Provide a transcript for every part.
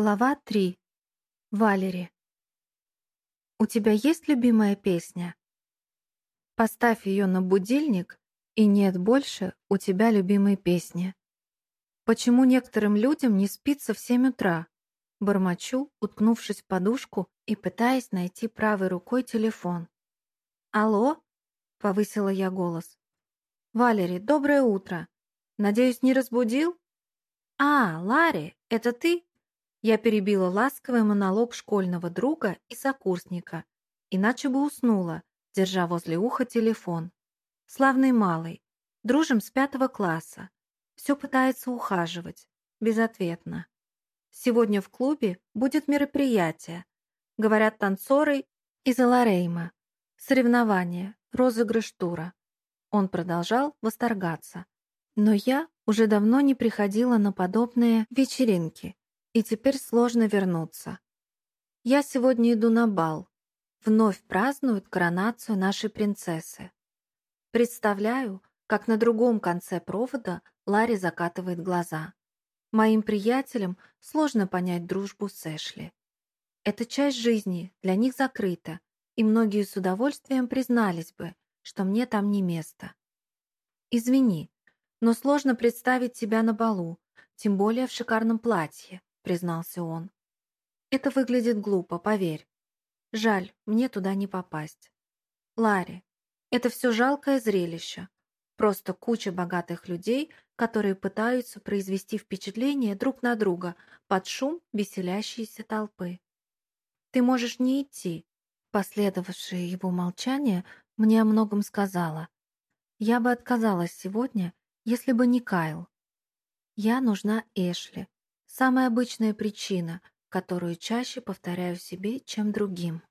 Глава 3. Валери. У тебя есть любимая песня? Поставь ее на будильник, и нет больше у тебя любимой песни. Почему некоторым людям не спится в 7 утра? Бормочу, уткнувшись в подушку и пытаясь найти правой рукой телефон. «Алло?» — повысила я голос. «Валери, доброе утро. Надеюсь, не разбудил?» «А, Ларри, это ты?» Я перебила ласковый монолог школьного друга и сокурсника, иначе бы уснула, держа возле уха телефон. Славный малый. Дружим с пятого класса. Все пытается ухаживать. Безответно. Сегодня в клубе будет мероприятие. Говорят танцоры из Аларейма. Соревнование, розыгрыш тура. Он продолжал восторгаться. Но я уже давно не приходила на подобные вечеринки и теперь сложно вернуться. Я сегодня иду на бал. Вновь празднуют коронацию нашей принцессы. Представляю, как на другом конце провода Ларри закатывает глаза. Моим приятелям сложно понять дружбу с Эшли. Эта часть жизни для них закрыта, и многие с удовольствием признались бы, что мне там не место. Извини, но сложно представить тебя на балу, тем более в шикарном платье признался он. «Это выглядит глупо, поверь. Жаль, мне туда не попасть. Ларри, это все жалкое зрелище. Просто куча богатых людей, которые пытаются произвести впечатление друг на друга под шум веселящейся толпы. Ты можешь не идти. Последовавшее его молчание мне о многом сказала. Я бы отказалась сегодня, если бы не Кайл. Я нужна Эшли, Самая обычная причина, которую чаще повторяю себе, чем другим.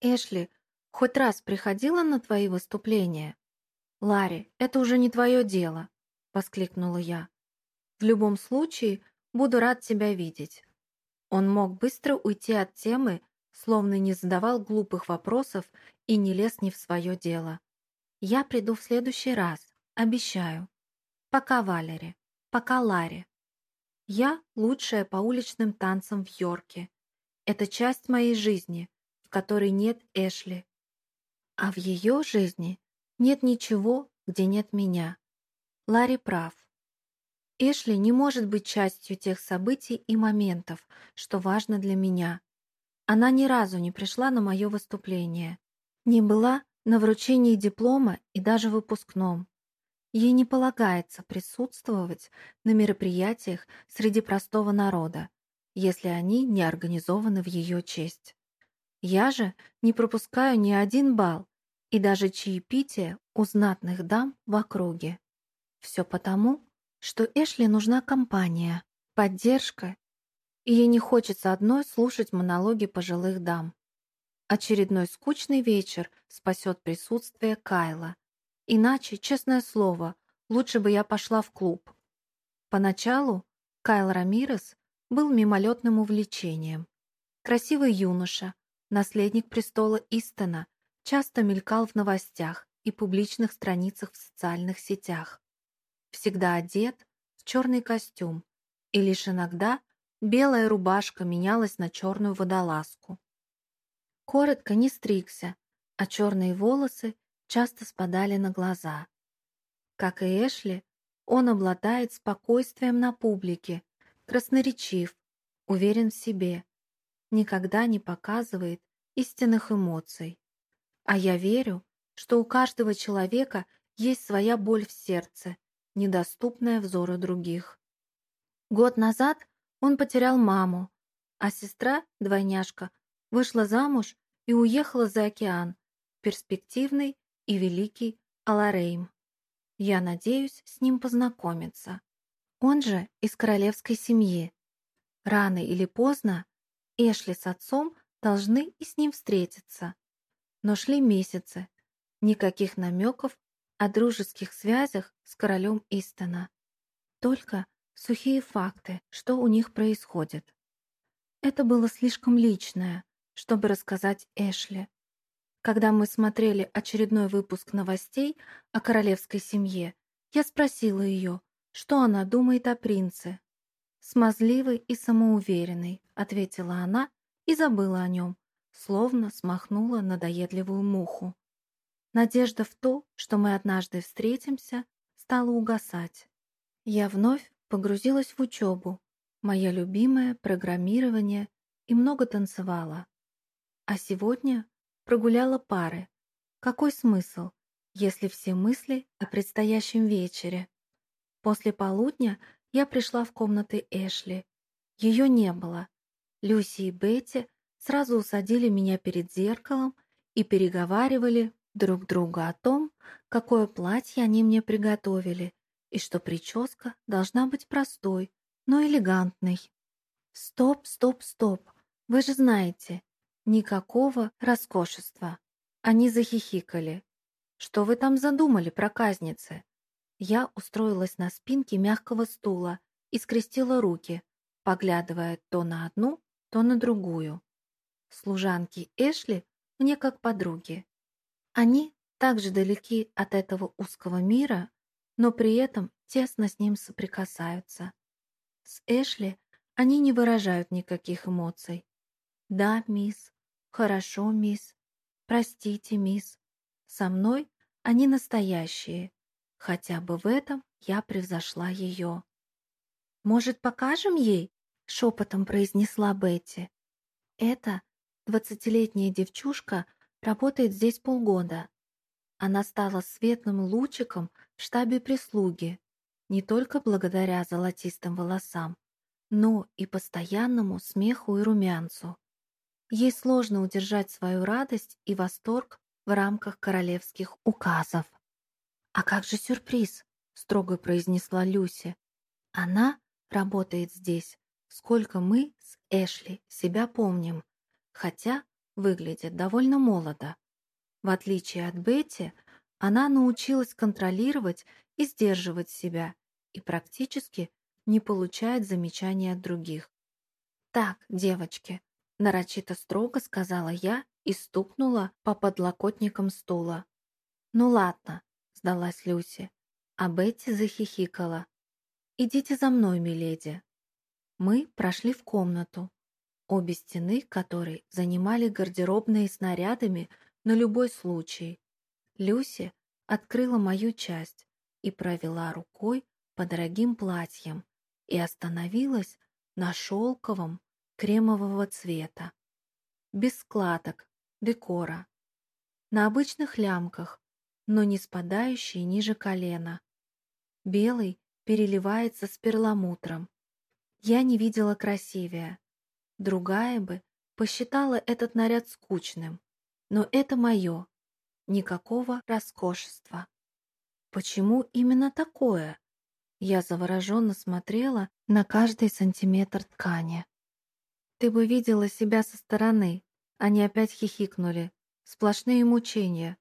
«Эшли, хоть раз приходила на твои выступления?» «Ларри, это уже не твое дело», — воскликнула я. «В любом случае, буду рад тебя видеть». Он мог быстро уйти от темы, словно не задавал глупых вопросов и не лез не в свое дело. «Я приду в следующий раз, обещаю. Пока, Валери. Пока, Ларри». Я лучшая по уличным танцам в Йорке. Это часть моей жизни, в которой нет Эшли. А в ее жизни нет ничего, где нет меня. Ларри прав. Эшли не может быть частью тех событий и моментов, что важно для меня. Она ни разу не пришла на мое выступление, не была на вручении диплома и даже выпускном. Ей не полагается присутствовать на мероприятиях среди простого народа, если они не организованы в ее честь. Я же не пропускаю ни один бал и даже чаепитие у знатных дам в округе. Все потому, что Эшли нужна компания, поддержка, и ей не хочется одной слушать монологи пожилых дам. Очередной скучный вечер спасет присутствие Кайла — Иначе, честное слово, лучше бы я пошла в клуб. Поначалу Кайл Рамирес был мимолетным увлечением. Красивый юноша, наследник престола Истона, часто мелькал в новостях и публичных страницах в социальных сетях. Всегда одет в черный костюм, и лишь иногда белая рубашка менялась на черную водолазку. Коротко не стригся, а черные волосы часто спадали на глаза. Как и Эшли, он обладает спокойствием на публике, красноречив, уверен в себе, никогда не показывает истинных эмоций. А я верю, что у каждого человека есть своя боль в сердце, недоступная взору других. Год назад он потерял маму, а сестра, двойняшка, вышла замуж и уехала за океан, перспективный и великий Аларейм. Я надеюсь с ним познакомиться. Он же из королевской семьи. Рано или поздно Эшли с отцом должны и с ним встретиться. Но шли месяцы. Никаких намеков о дружеских связях с королем Истона. Только сухие факты, что у них происходит. Это было слишком личное, чтобы рассказать Эшли. Когда мы смотрели очередной выпуск новостей о королевской семье, я спросила ее, что она думает о принце. «Смазливый и самоуверенный», — ответила она и забыла о нем, словно смахнула надоедливую муху. Надежда в то, что мы однажды встретимся, стала угасать. Я вновь погрузилась в учебу, мое любимое программирование и много танцевала. А сегодня прогуляла пары. Какой смысл, если все мысли о предстоящем вечере? После полудня я пришла в комнаты Эшли. Ее не было. Люси и Бетти сразу усадили меня перед зеркалом и переговаривали друг друга о том, какое платье они мне приготовили, и что прическа должна быть простой, но элегантной. Стоп, стоп, стоп. Вы же знаете, никакого роскошества. Они захихикали. Что вы там задумали, проказницы? Я устроилась на спинке мягкого стула и скрестила руки, поглядывая то на одну, то на другую. Служанки Эшли мне как подруги. Они также далеки от этого узкого мира, но при этом тесно с ним соприкасаются. С Эшли они не выражают никаких эмоций. «Да, мисс», «Хорошо, мисс», «Простите, мисс». Со мной они настоящие. Хотя бы в этом я превзошла ее. «Может, покажем ей?» — шепотом произнесла Бетти. «Это двадцатилетняя девчушка работает здесь полгода. Она стала светлым лучиком в штабе прислуги, не только благодаря золотистым волосам, но и постоянному смеху и румянцу. Ей сложно удержать свою радость и восторг в рамках королевских указов. «А как же сюрприз?» — строго произнесла Люси. «Она работает здесь, сколько мы с Эшли себя помним, хотя выглядит довольно молодо. В отличие от Бетти, она научилась контролировать и сдерживать себя и практически не получает замечаний от других. «Так, девочки», — нарочито строго сказала я и стукнула по подлокотникам стула. «Ну ладно», — сдалась Люси, а Бетти захихикала. «Идите за мной, миледи». Мы прошли в комнату, обе стены которой занимали гардеробные снарядами на любой случай. Люси открыла мою часть и провела рукой по дорогим платьям и остановилась на шелковом кремового цвета, без складок, декора, на обычных лямках, но не спадающие ниже колена. Белый переливается с перламутром. Я не видела красивее. Другая бы посчитала этот наряд скучным. Но это мое. Никакого роскошества. Почему именно такое? Я завороженно смотрела на каждый сантиметр ткани. Ты бы видела себя со стороны. Они опять хихикнули. Сплошные мучения.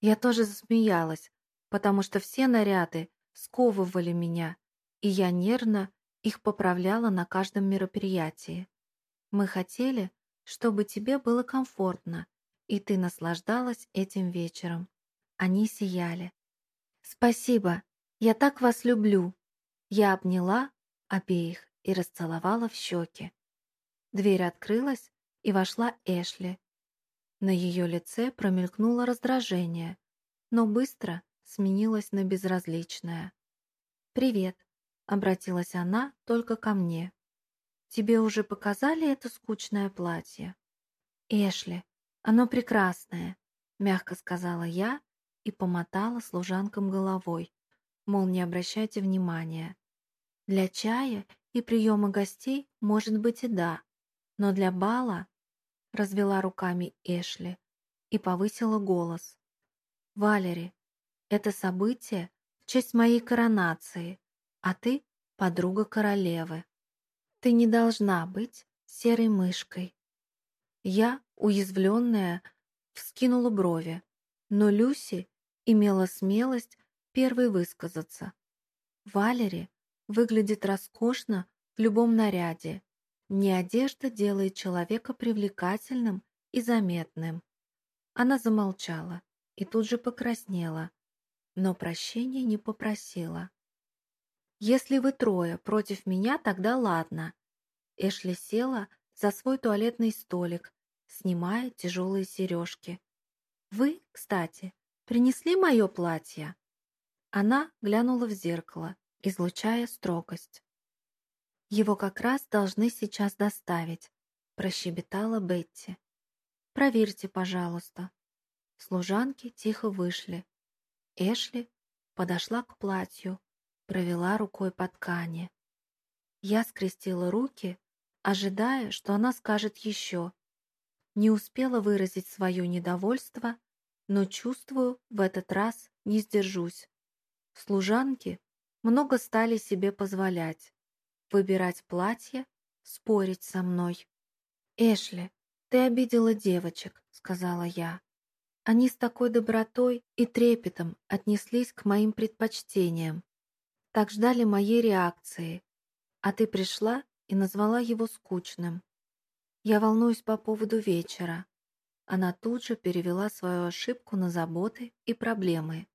Я тоже засмеялась, потому что все наряды сковывали меня, и я нервно их поправляла на каждом мероприятии. Мы хотели, чтобы тебе было комфортно, и ты наслаждалась этим вечером. Они сияли. «Спасибо, я так вас люблю!» Я обняла обеих и расцеловала в щеки. Дверь открылась, и вошла Эшли. На ее лице промелькнуло раздражение, но быстро сменилось на безразличное. «Привет», — обратилась она только ко мне. «Тебе уже показали это скучное платье?» «Эшли, оно прекрасное», — мягко сказала я и помотала служанкам головой, мол, не обращайте внимания. Для чая и приема гостей, может быть, и да, но для бала развела руками Эшли и повысила голос. «Валери, это событие в честь моей коронации, а ты — подруга королевы. Ты не должна быть серой мышкой». Я, уязвленная, вскинула брови, но Люси имела смелость первой высказаться. Валери выглядит роскошно в любом наряде. Не одежда делает человека привлекательным и заметным. Она замолчала и тут же покраснела, но прощения не попросила. «Если вы трое против меня, тогда ладно». Эшли села за свой туалетный столик, снимая тяжелые сережки. «Вы, кстати, принесли мое платье?» Она глянула в зеркало, излучая строгость. «Его как раз должны сейчас доставить», — прощебетала Бетти. «Проверьте, пожалуйста». Служанки тихо вышли. Эшли подошла к платью, провела рукой по ткани. Я скрестила руки, ожидая, что она скажет еще. Не успела выразить свое недовольство, но чувствую, в этот раз не сдержусь. Служанки много стали себе позволять. Выбирать платье, спорить со мной. «Эшли, ты обидела девочек», — сказала я. Они с такой добротой и трепетом отнеслись к моим предпочтениям. Так ждали моей реакции. А ты пришла и назвала его скучным. Я волнуюсь по поводу вечера. Она тут же перевела свою ошибку на заботы и проблемы.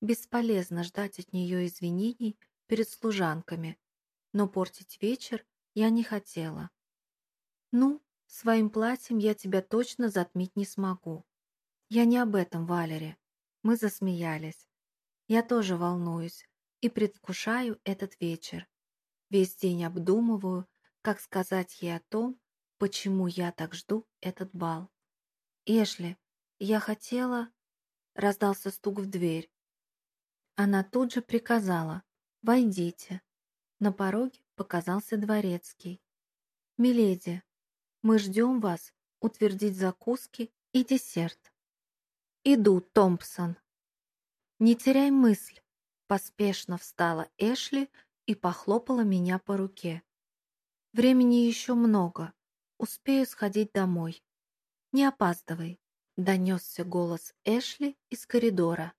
Бесполезно ждать от нее извинений перед служанками, но портить вечер я не хотела. «Ну, своим платьем я тебя точно затмить не смогу». «Я не об этом, Валере». Мы засмеялись. «Я тоже волнуюсь и предвкушаю этот вечер. Весь день обдумываю, как сказать ей о том, почему я так жду этот бал. «Эшли, я хотела...» Раздался стук в дверь. Она тут же приказала «Войдите». На пороге показался дворецкий. «Миледи, мы ждем вас утвердить закуски и десерт». «Иду, Томпсон». «Не теряй мысль», — поспешно встала Эшли и похлопала меня по руке. «Времени еще много. Успею сходить домой. Не опаздывай», — донесся голос Эшли из коридора.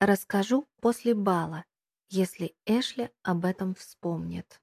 Расскажу после бала, если Эшли об этом вспомнит.